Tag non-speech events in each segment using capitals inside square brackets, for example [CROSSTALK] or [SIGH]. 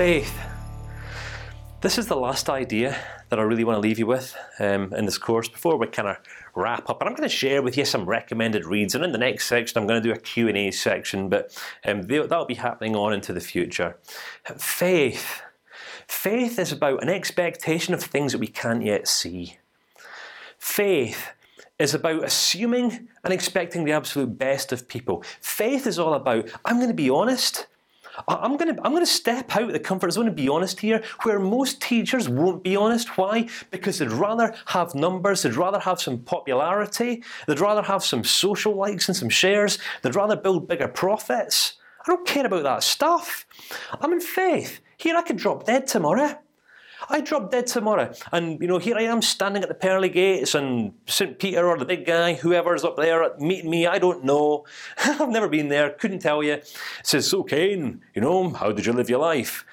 Faith. This is the last idea that I really want to leave you with um, in this course before we kind of wrap up. And I'm going to share with you some recommended reads, and in the next section I'm going to do a Q and A section, but um, that'll be happening on into the future. Faith. Faith is about an expectation of things that we can't yet see. Faith is about assuming and expecting the absolute best of people. Faith is all about I'm going to be honest. I'm going to I'm going to step out of the comfort zone and be honest here, where most teachers won't be honest. Why? Because they'd rather have numbers, they'd rather have some popularity, they'd rather have some social likes and some shares, they'd rather build bigger profits. I don't care about that stuff. I'm in faith. Here I could drop dead tomorrow. I drop dead tomorrow, and you know here I am standing at the pearly gates, and Saint Peter or the big guy, whoever's up there meeting me, I don't know. [LAUGHS] I've never been there, couldn't tell you. Says, so Cain, you know, how did you live your life?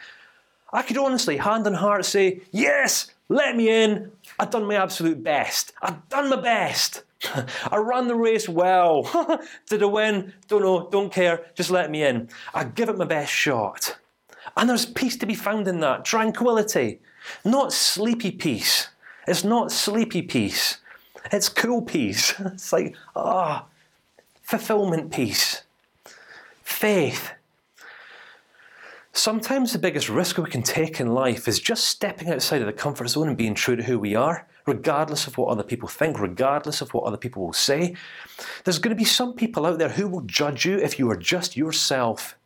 I could honestly, hand on heart, say, yes, let me in. I've done my absolute best. I've done my best. [LAUGHS] I ran the race well. [LAUGHS] Did I win? Don't know. Don't care. Just let me in. I give it my best shot. And there's peace to be found in that tranquility. Not sleepy peace. It's not sleepy peace. It's cool peace. [LAUGHS] It's like ah, fulfillment peace, faith. Sometimes the biggest risk we can take in life is just stepping outside of the comfort zone and being true to who we are, regardless of what other people think, regardless of what other people will say. There's going to be some people out there who will judge you if you are just yourself.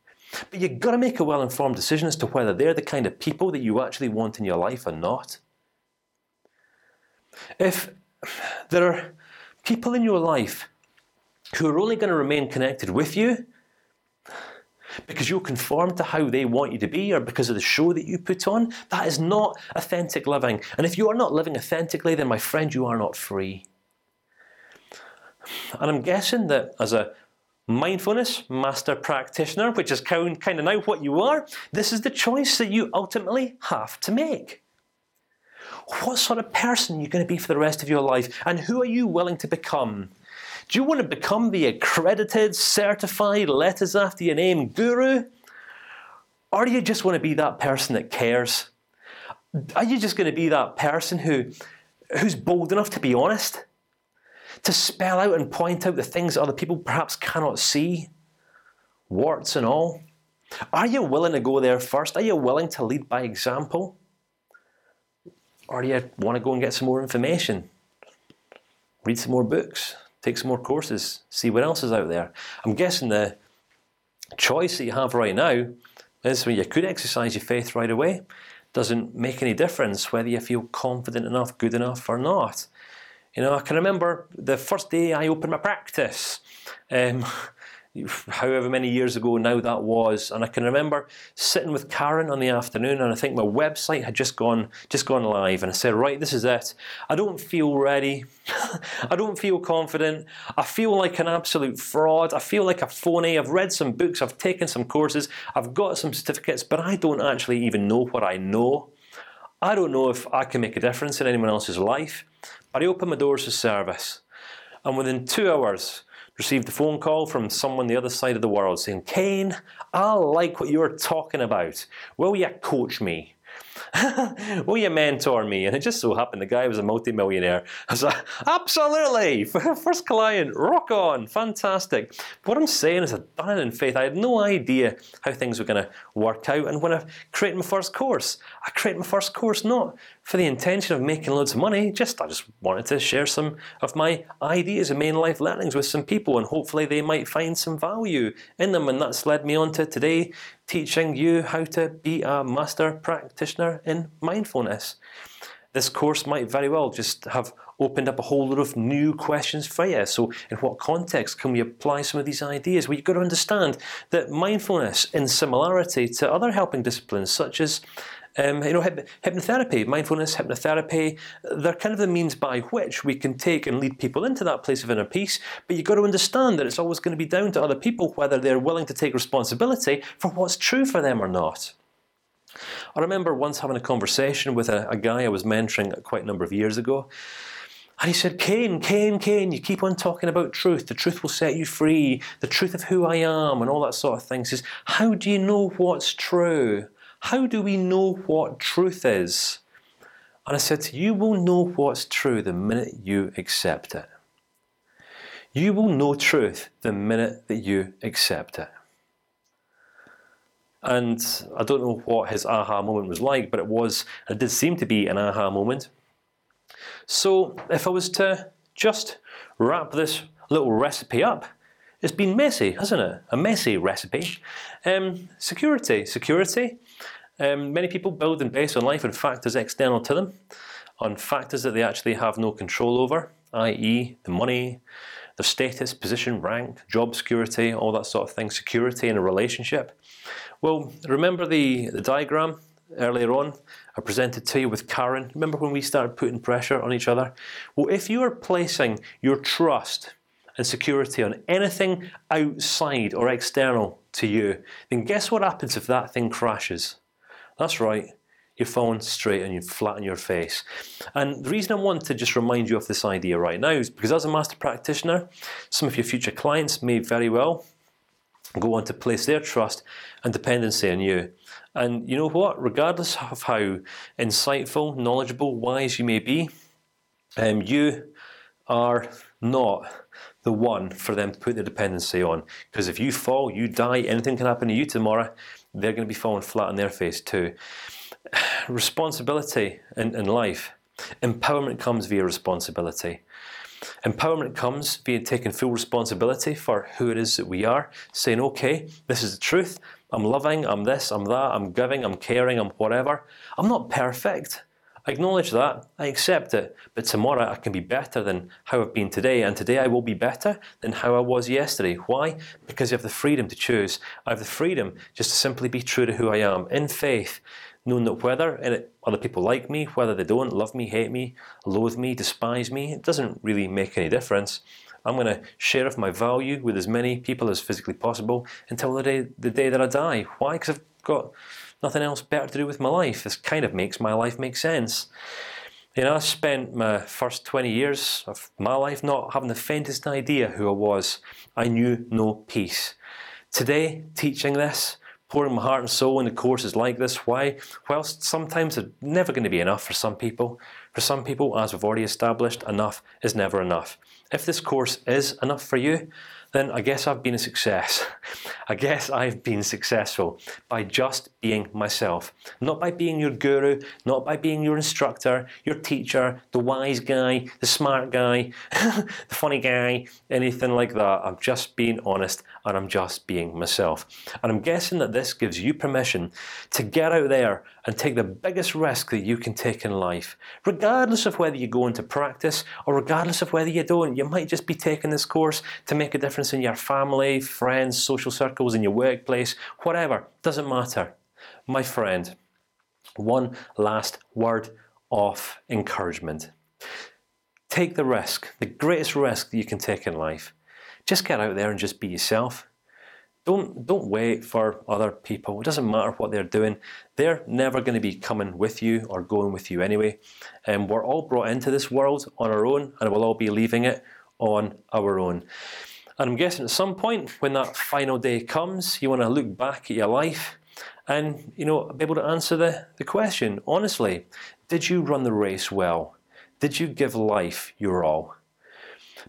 But you've got to make a well-informed decision as to whether they're the kind of people that you actually want in your life or not. If there are people in your life who are only going to remain connected with you because you'll conform to how they want you to be, or because of the show that you put on, that is not authentic living. And if you are not living authentically, then my friend, you are not free. And I'm guessing that as a mindfulness master practitioner, which is kind of now what you are. This is the choice that you ultimately have to make. What sort of person are you going to be for the rest of your life, and who are you willing to become? Do you want to become the accredited, certified, letters after your name guru, or do you just want to be that person that cares? Are you just going to be that person who, who's bold enough to be honest? To spell out and point out the things that other people perhaps cannot see, warts and all? Are you willing to go there first? Are you willing to lead by example? Or do you want to go and get some more information? Read some more books, take some more courses, see what else is out there. I'm guessing the choice that you have right now is when you could exercise your faith right away. Doesn't make any difference whether you feel confident enough, good enough, or not. You know, I can remember the first day I opened my practice. Um, [LAUGHS] however many years ago now that was, and I can remember sitting with Karen on the afternoon, and I think my website had just gone just gone live, and I said, "Right, this is it. I don't feel ready. [LAUGHS] I don't feel confident. I feel like an absolute fraud. I feel like a phony. I've read some books. I've taken some courses. I've got some certificates, but I don't actually even know what I know. I don't know if I can make a difference in anyone else's life. I opened my doors to service, and within two hours received a phone call from someone the other side of the world saying, "Cain, I like what you're talking about. Will you coach me?" [LAUGHS] Will you mentor me? And it just so happened the guy was a multi-millionaire. I was like, absolutely, [LAUGHS] first client, rock on, fantastic. What I'm saying is, I've done it in faith. I had no idea how things were going to work out. And when I created my first course, I created my first course not for the intention of making loads of money. Just I just wanted to share some of my ideas and main life learnings with some people, and hopefully they might find some value in them. And that's led me on to today, teaching you how to be a master practitioner in mindfulness. This course might very well just have opened up a whole lot of new questions for you. So, in what context can we apply some of these ideas? Well, you've got to understand that mindfulness, in similarity to other helping disciplines such as um, you know, hypnotherapy, mindfulness, hypnotherapy, they're kind of the means by which we can take and lead people into that place of inner peace. But you've got to understand that it's always going to be down to other people whether they're willing to take responsibility for what's true for them or not. I remember once having a conversation with a, a guy I was mentoring quite a number of years ago. And he said, "Cain, Cain, Cain, you keep on talking about truth. The truth will set you free. The truth of who I am, and all that sort of thing." He says, "How do you know what's true? How do we know what truth is? And I said to you, you will know what's true the minute you accept it. You will know truth the minute that you accept it. And I don't know what his aha moment was like, but it was. It did seem to be an aha moment. So if I was to just wrap this little recipe up, it's been messy, hasn't it? A messy recipe. Um, security, security. Um, many people build and base on life on factors external to them, on factors that they actually have no control over, i.e., the money, their status, position, rank, job security, all that sort of thing, security in a relationship. Well, remember the the diagram earlier on I presented to you with Karen. Remember when we started putting pressure on each other? Well, if you are placing your trust and security on anything outside or external to you, then guess what happens if that thing crashes? That's right. You're falling straight and you're flat on your face. And the reason I want to just remind you of this idea right now is because as a master practitioner, some of your future clients may very well go on to place their trust and dependency on you. And you know what? Regardless of how insightful, knowledgeable, wise you may be, um, you are not the one for them to put their dependency on. Because if you fall, you die. Anything can happen to you tomorrow. They're going to be falling flat on their face too. [SIGHS] Responsibility in, in life, empowerment comes via responsibility. Empowerment comes via taking full responsibility for who it is that we are, saying, "Okay, this is the truth. I'm loving. I'm this. I'm that. I'm giving. I'm caring. I'm whatever. I'm not perfect. I acknowledge that. I accept it. But tomorrow I can be better than how I've been today, and today I will be better than how I was yesterday. Why? Because you have the freedom to choose. I have the freedom just to simply be true to who I am in faith, knowing that whether other people like me, whether they don't love me, hate me, loathe me, despise me, it doesn't really make any difference. I'm going to share of my value with as many people as physically possible until the day the day that I die. Why? Because I've got nothing else better to do with my life. This kind of makes my life make sense. You know, I spent my first 20 years of my life not having the faintest idea who I was. I knew no peace. Today, teaching this, pouring my heart and soul into courses like this, why? Whilst sometimes it's never going to be enough for some people, for some people, as we've already established, enough is never enough. If this course is enough for you, then I guess I've been a success. [LAUGHS] I guess I've been successful by just being myself, not by being your guru, not by being your instructor, your teacher, the wise guy, the smart guy, [LAUGHS] the funny guy, anything like that. I'm just being honest and I'm just being myself. And I'm guessing that this gives you permission to get out there and take the biggest risk that you can take in life, regardless of whether you go into practice or regardless of whether you don't. You might just be taking this course to make a difference in your family, friends, social circles, in your workplace, whatever. Doesn't matter, my friend. One last word of encouragement. Take the risk, the greatest risk that you can take in life. Just get out there and just be yourself. Don't don't wait for other people. It doesn't matter what they're doing. They're never going to be coming with you or going with you anyway. And we're all brought into this world on our own, and we'll all be leaving it on our own. And I'm guessing at some point when that final day comes, you want to look back at your life, and you know be able to answer the the question honestly: Did you run the race well? Did you give life your all?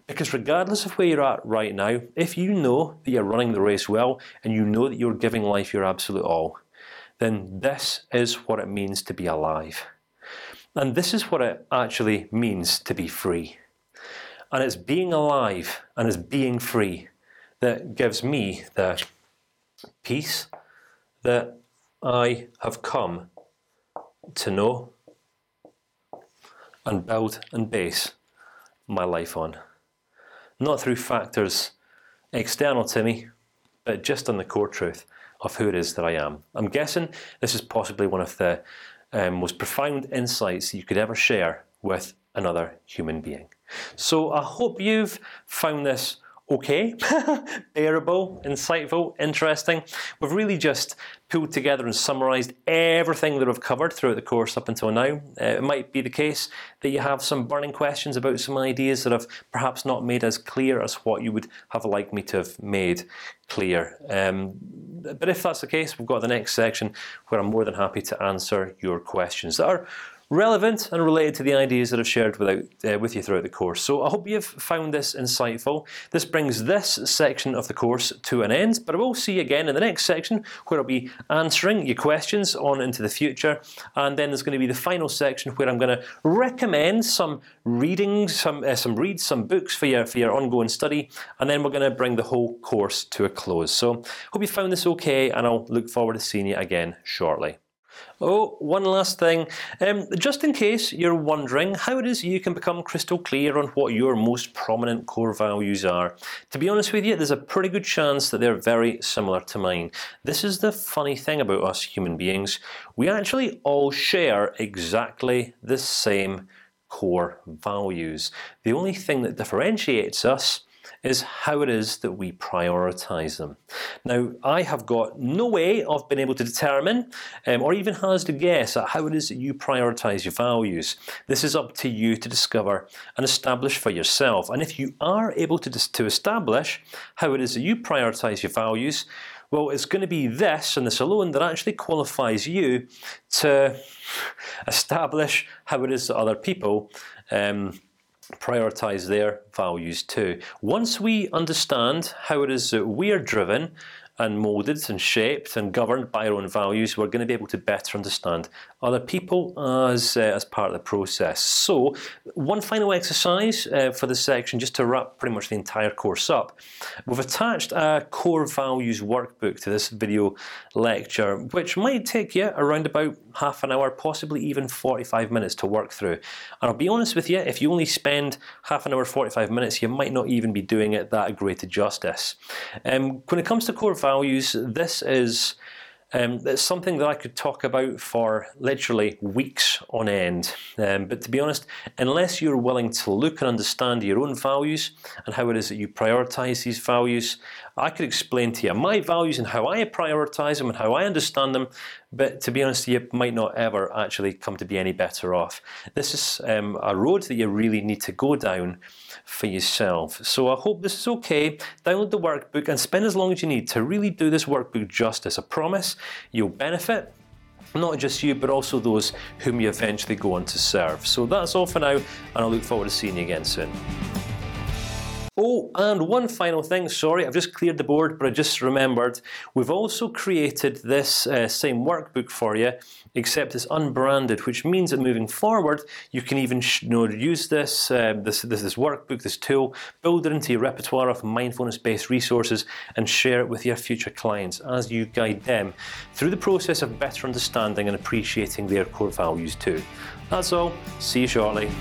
Because regardless of where you're at right now, if you know that you're running the race well and you know that you're giving life your absolute all, then this is what it means to be alive, and this is what it actually means to be free. And it's being alive and it's being free that gives me the peace that I have come to know and build and base my life on not through factors external to me, but just on the core truth of who it is that I am. I'm guessing this is possibly one of the um, most profound insights you could ever share with another human being. So I hope you've found this okay, [LAUGHS] bearable, insightful, interesting. We've really just pulled together and summarised everything that we've covered throughout the course up until now. Uh, it might be the case that you have some burning questions about some ideas that have perhaps not made as clear as what you would have liked me to have made clear. Um, but if that's the case, we've got the next section where I'm more than happy to answer your questions that are relevant and related to the ideas that I've shared without, uh, with you throughout the course. So I hope you've found this insightful. This brings this section of the course to an end, but I will see you again in the next section where I'll be answering your questions on into the future, and then there's going to be the final section where I'm going to recommend some readings, some uh, some reads, some books for your for your ongoing study, and then we're going to bring the whole course to a close. So hope you found this okay, and I'll look forward to seeing you again shortly. Oh, one last thing. Um, just in case you're wondering how it is you can become crystal clear on what your most prominent core values are. To be honest with you, there's a pretty good chance that they're very similar to mine. This is the funny thing about us human beings. We actually all share exactly the same core values. The only thing that differentiates us is how it is that we prioritize them. Now, I have got no way of being able to determine, um, or even has to guess at how it is that you prioritize your values. This is up to you to discover and establish for yourself. And if you are able to to establish how it is that you prioritize your values, well, it's going to be this and this alone that actually qualifies you to [LAUGHS] establish how it is that other people um, prioritize their values too. Once we understand how it is that we are driven and molded and shaped and governed by our own values, we're going to be able to better understand other people as uh, as part of the process. So, one final exercise uh, for this section, just to wrap pretty much the entire course up. We've attached a core values workbook to this video lecture, which might take you around about half an hour, possibly even 45 minutes to work through. And I'll be honest with you, if you only spend half an hour, 45 minutes, you might not even be doing it that great a justice. Um, when it comes to core values, this is um, it's something that I could talk about for literally weeks on end. Um, but to be honest, unless you're willing to look and understand your own values and how it is that you prioritize these values, I could explain to you my values and how I prioritize them and how I understand them. But to be honest, you might not ever actually come to be any better off. This is um, a road that you really need to go down for yourself. So I hope this is okay. Download the workbook and spend as long as you need to really do this workbook justice. I promise you'll benefit not just you, but also those whom you eventually go on to serve. So that's all for now, and I look forward to seeing you again soon. Oh, and one final thing. Sorry, I've just cleared the board, but I just remembered we've also created this uh, same workbook for you, except it's unbranded, which means that moving forward, you can even you know, use this, uh, this this this workbook, this tool, build it into your repertoire of mindfulness-based resources, and share it with your future clients as you guide them through the process of better understanding and appreciating their core values too. That's all. See you shortly.